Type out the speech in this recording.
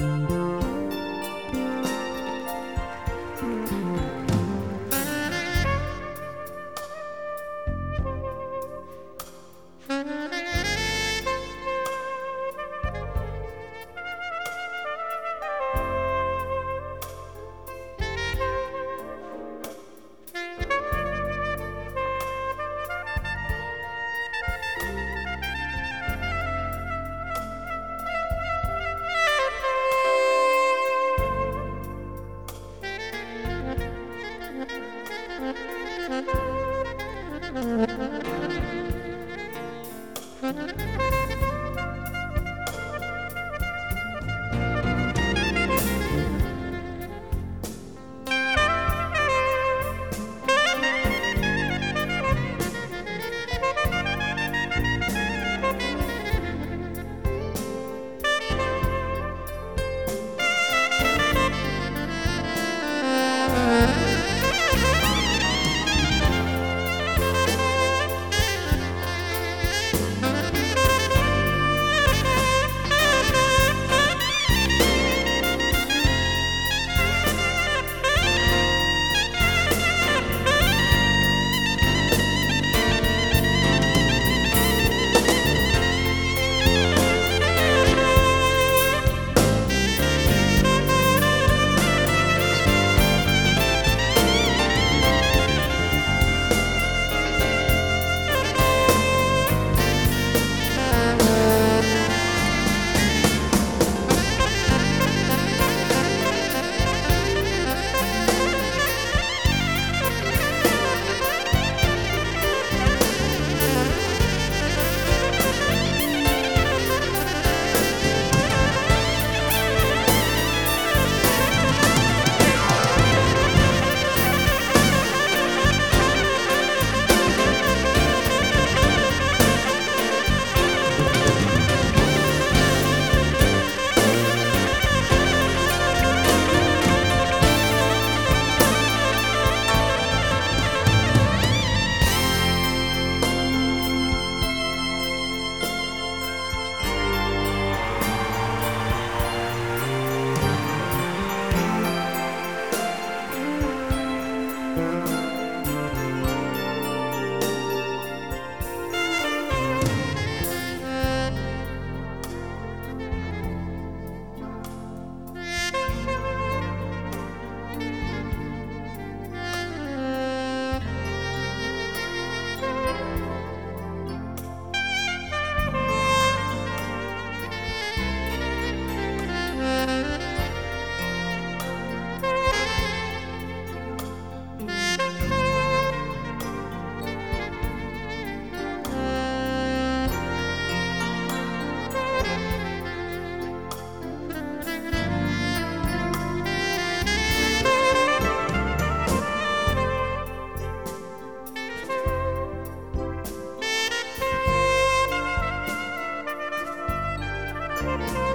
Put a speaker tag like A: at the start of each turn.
A: Thank you. Thank you. Bye.